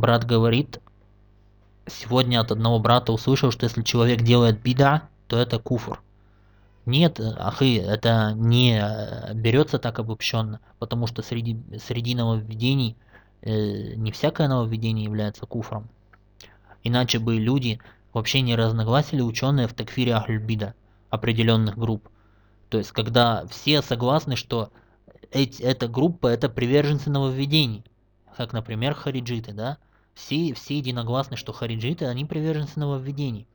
брат говорит, сегодня от одного брата услышал, что если человек делает бида, то это куфр. Нет, ахы, это не берется так обобщенно, потому что среди, среди нововведений э, не всякое нововведение является куфром. Иначе бы люди вообще не разногласили ученые в такфире Ахльбида определенных групп. То есть, когда все согласны, что эти, эта группа это приверженцы нововведений, как, например, хариджиты, да, все, все единогласны, что хариджиты, они приверженцы нововведений.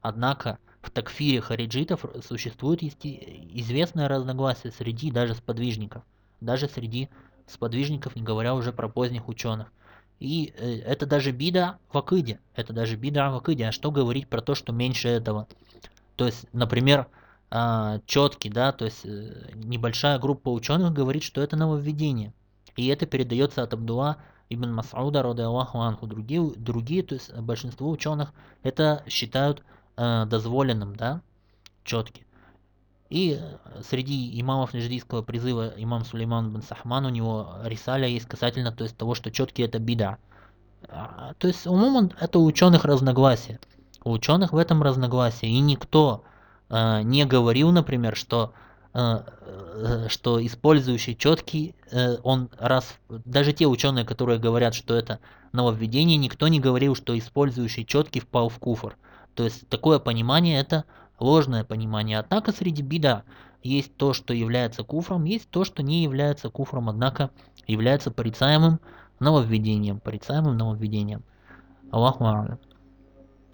Однако в такфире хариджитов существует известное разногласие среди даже сподвижников, даже среди сподвижников, не говоря уже про поздних ученых. И э, это даже бида в акиде, это даже бида в акиде, а что говорить про то, что меньше этого. То есть, например, а, четкий, да, то есть э, небольшая группа ученых говорит, что это нововведение. И это передается от Абдулла ибн Мас'уда, рода Аллаху анху. Другие, другие, то есть большинство ученых это считают э, дозволенным, да, четкий. И э, среди имамов наждийского призыва имам Сулейман бен Сахман, у него рисаля есть касательно то есть, того, что четкий это бида. А, то есть умом это у ученых разногласия. У ученых в этом разногласие. И никто э, не говорил, например, что что использующий четкий, э, он раз, даже те ученые, которые говорят, что это нововведение, никто не говорил, что использующий четкий впал в куфр. То есть такое понимание это ложное понимание. Однако среди бида есть то, что является куфром, есть то, что не является куфром, однако является порицаемым нововведением, порицаемым нововведением. Аллаху